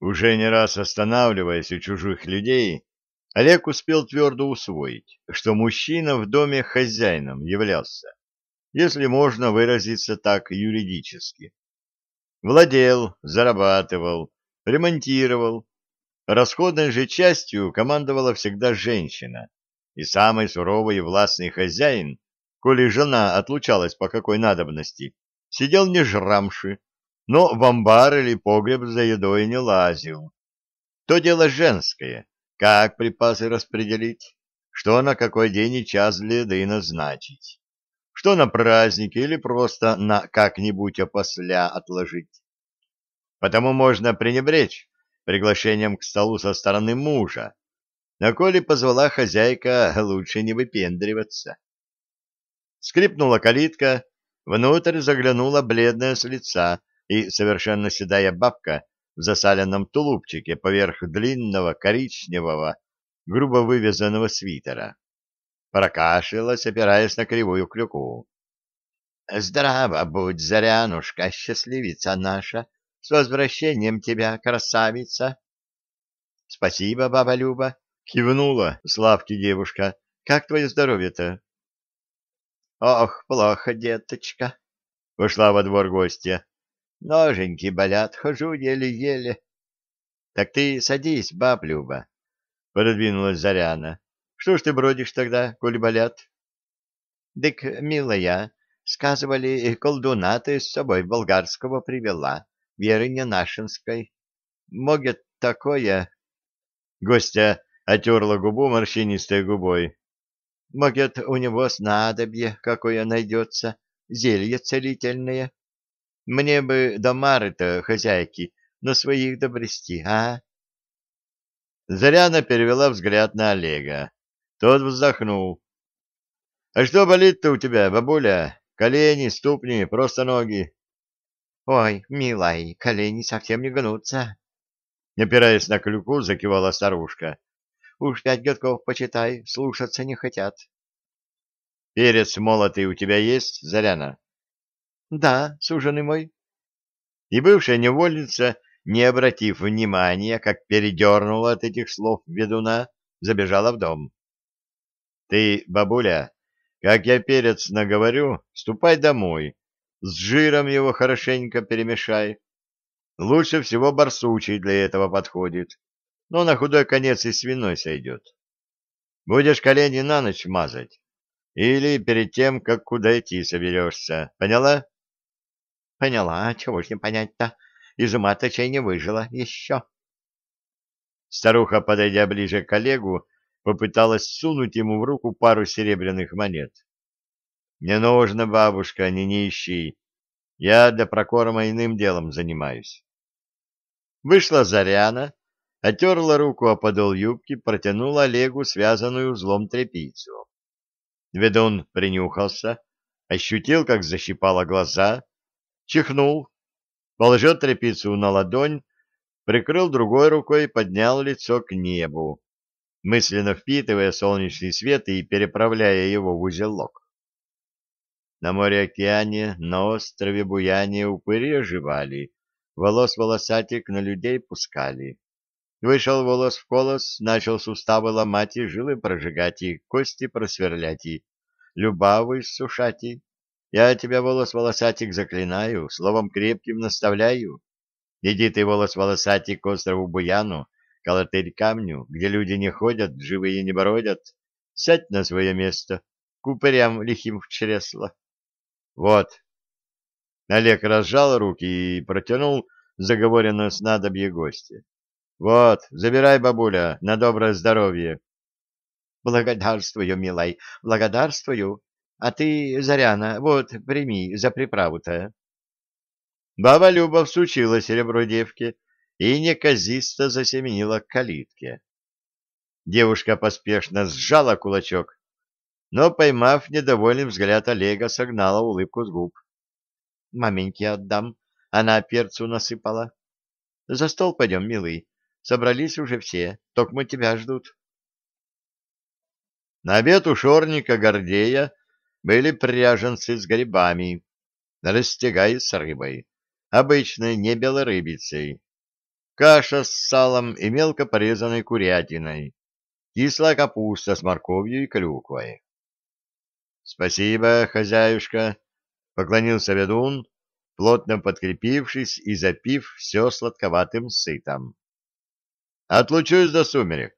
Уже не раз останавливаясь у чужих людей, Олег успел твердо усвоить, что мужчина в доме хозяином являлся, если можно выразиться так юридически. Владел, зарабатывал, ремонтировал. Расходной же частью командовала всегда женщина, и самый суровый и властный хозяин, коли жена отлучалась по какой надобности, сидел не жрамши, но в амбар или погреб за едой не лазил. То дело женское, как припасы распределить, что на какой день и час для еды назначить, что на праздники или просто на как-нибудь опосля отложить. Потому можно пренебречь приглашением к столу со стороны мужа, на коли позвала хозяйка лучше не выпендриваться. Скрипнула калитка, внутрь заглянула бледная с лица и совершенно седая бабка в засаленном тулупчике поверх длинного коричневого, грубо вывязанного свитера. Прокашлялась, опираясь на кривую клюку. — Здраво будь, Зарянушка, счастливица наша! С возвращением тебя, красавица! — Спасибо, баба Люба! — кивнула Славки девушка. — Как твое здоровье-то? — Ох, плохо, деточка! — вошла во двор гостья. Ноженьки болят, хожу еле-еле. — Так ты садись, баб Люба, — пододвинулась Заряна. — Что ж ты бродишь тогда, коли болят? — Дык, милая, сказывали, колдуна ты с собой болгарского привела, веры не нашинской. Могет такое... Гостья отерла губу морщинистой губой. Могет, у него снадобье какое найдется, зелье целительное. Мне бы до Мары-то, хозяйки, на своих добрести, а? Заряна перевела взгляд на Олега. Тот вздохнул. — А что болит-то у тебя, бабуля? Колени, ступни, просто ноги? — Ой, милай, колени совсем не гнутся. Опираясь на клюку, закивала старушка. — Уж пять годков, почитай, слушаться не хотят. — Перец молотый у тебя есть, Заряна? — Да, суженый мой. И бывшая невольница, не обратив внимания, как передернула от этих слов ведуна, забежала в дом. — Ты, бабуля, как я перец наговорю, ступай домой, с жиром его хорошенько перемешай. Лучше всего барсучий для этого подходит, но на худой конец и свиной сойдет. Будешь колени на ночь мазать или перед тем, как куда идти соберешься, поняла? Поняла, чего ж не понять-то. Из ума-то чай не выжила еще. Старуха, подойдя ближе к Олегу, попыталась сунуть ему в руку пару серебряных монет. — Не нужно, бабушка, не нищий. Я для прокорма иным делом занимаюсь. Вышла Заряна, отерла руку о подол юбки, протянула Олегу связанную узлом тряпицу. Ведун принюхался, ощутил, как защипало глаза, чихнул, положил тряпицу на ладонь, прикрыл другой рукой и поднял лицо к небу, мысленно впитывая солнечный свет и переправляя его в узелок. На море-океане, на острове Буяне упыри оживали, волос волосатик на людей пускали. Вышел волос в колос, начал суставы ломать и жилы прожигать, и кости просверлять, и любавы сушать, и я тебя, волос-волосатик, заклинаю, словом крепким наставляю. Иди ты, волос-волосатик, к острову Буяну, колотырь камню, где люди не ходят, живые не бродят. Сядь на свое место, купырям лихим в чресло. Вот. Олег разжал руки и протянул заговоренное снадобье гостя. Вот, забирай, бабуля, на доброе здоровье. Благодарствую, милай, благодарствую. А ты, Заряна, вот, прими за приправу-то. Баба Люба всучила серебро девке и неказисто засеменила к калитке. Девушка поспешно сжала кулачок, но, поймав недовольный взгляд Олега, согнала улыбку с губ. — Маменьке отдам, она перцу насыпала. — За стол пойдем, милый, собрались уже все, только мы тебя ждут. На обед у шорника Гордея были пряженцы с грибами, растягай с рыбой, обычной не белорыбицей. каша с салом и мелко порезанной курятиной, кислая капуста с морковью и клюквой. — Спасибо, хозяюшка, — поклонился ведун, плотно подкрепившись и запив все сладковатым сытом. — Отлучусь до сумерек.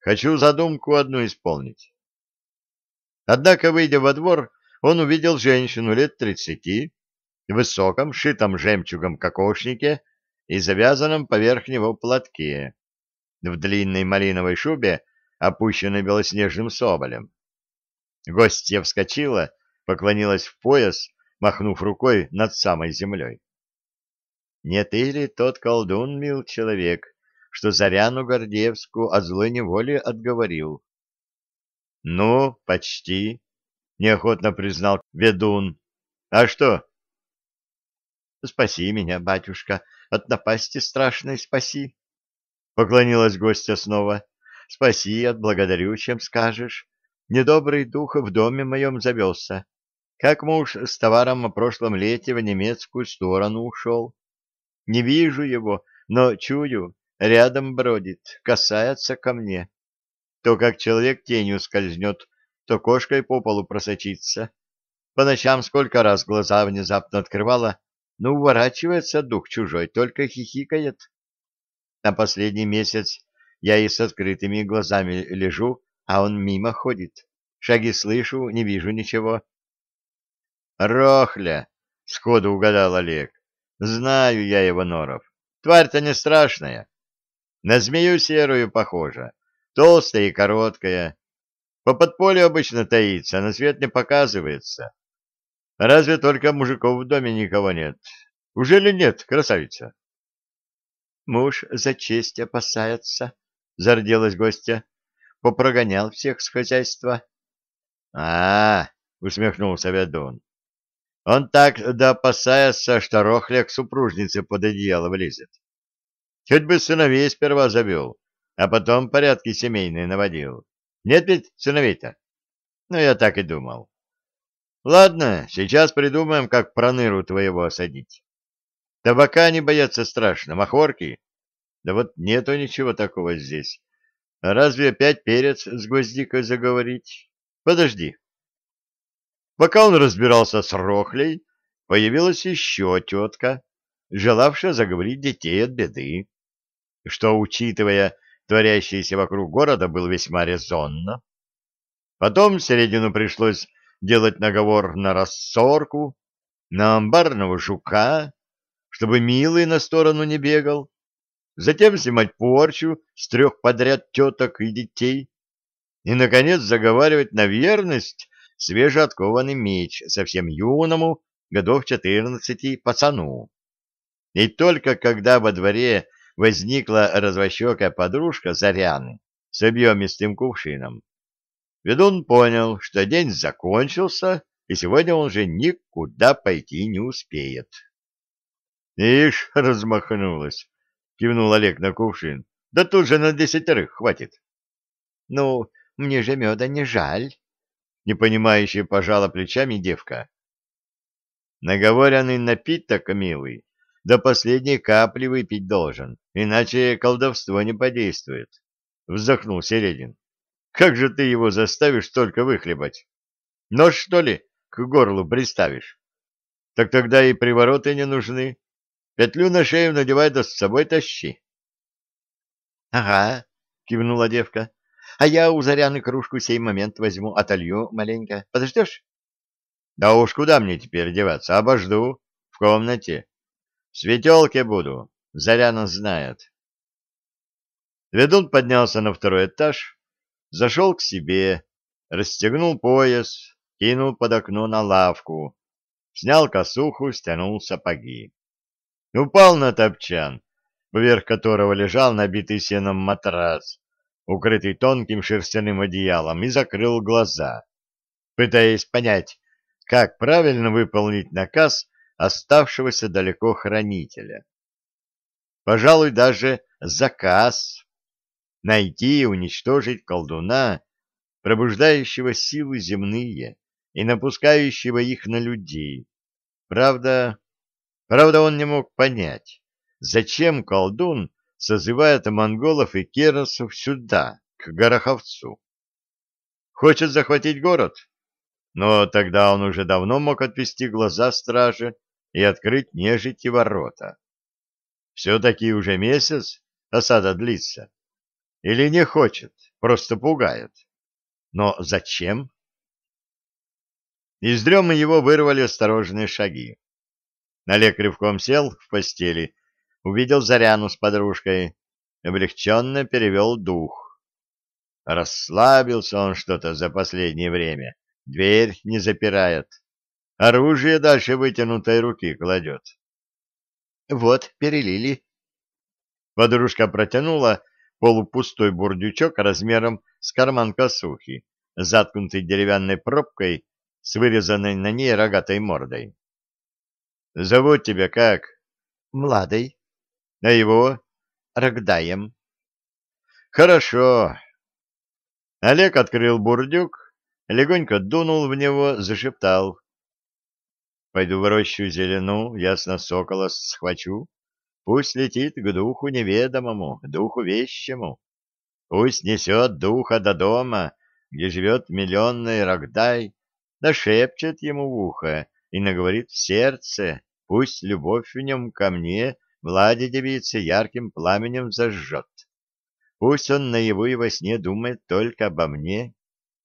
Хочу задумку одну исполнить. Однако, выйдя во двор, он увидел женщину лет тридцати, в высоком, шитом жемчугом кокошнике и завязанном поверх него платке, в длинной малиновой шубе, опущенной белоснежным соболем. Гостья вскочила, поклонилась в пояс, махнув рукой над самой землей. — Не ты ли тот колдун, мил человек, что Заряну Гордеевскую от злой неволи отговорил? — Ну, почти, — неохотно признал ведун. — А что? — Спаси меня, батюшка, от напасти страшной спаси, — поклонилась гостья снова. — Спаси, отблагодарю, чем скажешь. Недобрый дух в доме моем завелся. Как муж с товаром о прошлом лете в немецкую сторону ушел. Не вижу его, но чую, рядом бродит, касается ко мне. То, как человек тенью скользнет, то кошкой по полу просочится. По ночам сколько раз глаза внезапно открывала, но уворачивается дух чужой, только хихикает. На последний месяц я и с открытыми глазами лежу, а он мимо ходит. Шаги слышу, не вижу ничего. «Рохля!» — сходу угадал Олег. «Знаю я его, Норов. Тварь-то не страшная. На змею серую похожа, толстая и короткая. По подполью обычно таится, на свет не показывается. Разве только мужиков в доме никого нет? Уже ли нет, красавица?» «Муж за честь опасается», — зарделась гостья попрогонял всех с хозяйства. — А, — усмехнулся ведун, — он так да опасается, что рохля к супружнице под одеяло влезет. Хоть бы сыновей сперва завел, а потом порядки семейные наводил. Нет ведь сыновей-то? Ну, я так и думал. Ладно, сейчас придумаем, как проныру твоего осадить. Табака не боятся страшно, махорки? Да вот нету ничего такого здесь. Разве опять перец с гвоздикой заговорить? Подожди. Пока он разбирался с Рохлей, появилась еще тетка, желавшая заговорить детей от беды, что, учитывая творящееся вокруг города, было весьма резонно. Потом середину пришлось делать наговор на рассорку, на амбарного жука, чтобы милый на сторону не бегал, затем снимать порчу с трех подряд теток и детей, и, наконец, заговаривать на верность свежеоткованный меч совсем юному, годов четырнадцати, пацану. И только когда во дворе возникла развощекая подружка Заряны с объемистым кувшином, ведун понял, что день закончился, и сегодня он уже никуда пойти не успеет. Ишь, размахнулась кивнул Олег на кувшин. Да тут же на десятерых хватит. Ну, мне же меда не жаль, непонимающе пожала плечами девка. Наговоренный напиток, милый, до последней капли выпить должен, иначе колдовство не подействует, вздохнул Середин. Как же ты его заставишь столько выхлебать? Нож, что ли, к горлу приставишь? Так тогда и привороты не нужны. Петлю на шею надевай да с собой тащи. — Ага, — кивнула девка. — А я у Заряны кружку сей момент возьму, отолью маленько. Подождешь? — Да уж куда мне теперь деваться? Обожду. В комнате. В светелке буду. Заряна знает. Ведун поднялся на второй этаж, зашел к себе, расстегнул пояс, кинул под окно на лавку, снял косуху, стянул сапоги. Упал на топчан, поверх которого лежал набитый сеном матрас, укрытый тонким шерстяным одеялом, и закрыл глаза, пытаясь понять, как правильно выполнить наказ оставшегося далеко хранителя. Пожалуй, даже заказ найти и уничтожить колдуна, пробуждающего силы земные и напускающего их на людей. Правда, Правда, он не мог понять, зачем колдун созывает монголов и керосов сюда, к Гороховцу. Хочет захватить город? Но тогда он уже давно мог отвести глаза стражи и открыть нежити ворота. Все-таки уже месяц осада длится. Или не хочет, просто пугает. Но зачем? Из дремы его вырвали осторожные шаги. Олег рывком сел в постели, увидел Заряну с подружкой, облегченно перевел дух. Расслабился он что-то за последнее время, дверь не запирает, оружие дальше вытянутой руки кладет. Вот, перелили. Подружка протянула полупустой бурдючок размером с карман косухи, заткнутый деревянной пробкой с вырезанной на ней рогатой мордой. — Зовут тебя как? — Младой. — А его? — Рогдаем. — Хорошо. Олег открыл бурдюк, легонько дунул в него, зашептал. Пойду в рощу зелену, ясно сокола схвачу. Пусть летит к духу неведомому, духу вещему. Пусть несет духа до дома, где живет миллионный рогдай, да шепчет ему в ухо и наговорит в сердце, пусть любовь в нем ко мне, Владе девице, ярким пламенем зажжет. Пусть он наяву и во сне думает только обо мне,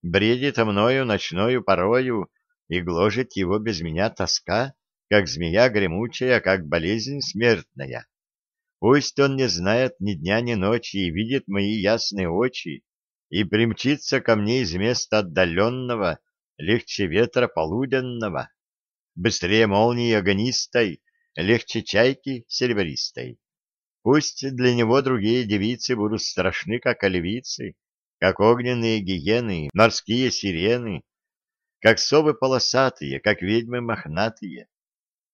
бредит мною ночною порою, и гложет его без меня тоска, как змея гремучая, как болезнь смертная. Пусть он не знает ни дня, ни ночи и видит мои ясные очи, и примчится ко мне из места отдаленного, легче ветра полуденного, быстрее молнии огнистой, легче чайки серебристой. Пусть для него другие девицы будут страшны, как оливицы, как огненные гиены, морские сирены, как совы полосатые, как ведьмы мохнатые.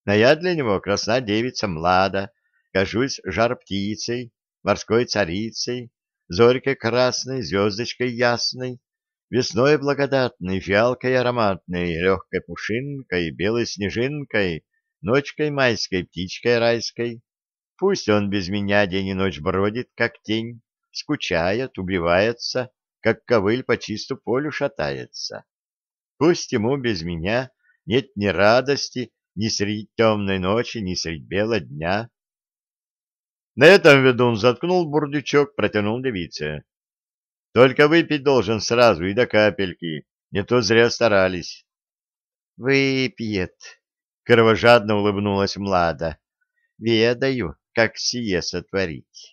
Но я для него красна девица млада, кажусь жар птицей, морской царицей, зорькой красной, звездочкой ясной, весной благодатной, фиалкой ароматной, легкой пушинкой, белой снежинкой, ночкой майской, птичкой райской. Пусть он без меня день и ночь бродит, как тень, скучает, убивается, как ковыль по чисту полю шатается. Пусть ему без меня нет ни радости, ни средь темной ночи, ни средь бела дня. На этом ведун заткнул бурдючок, протянул девице. Только выпить должен сразу и до капельки, не то зря старались. — Выпьет, — кровожадно улыбнулась Млада. — Ведаю, как сие сотворить.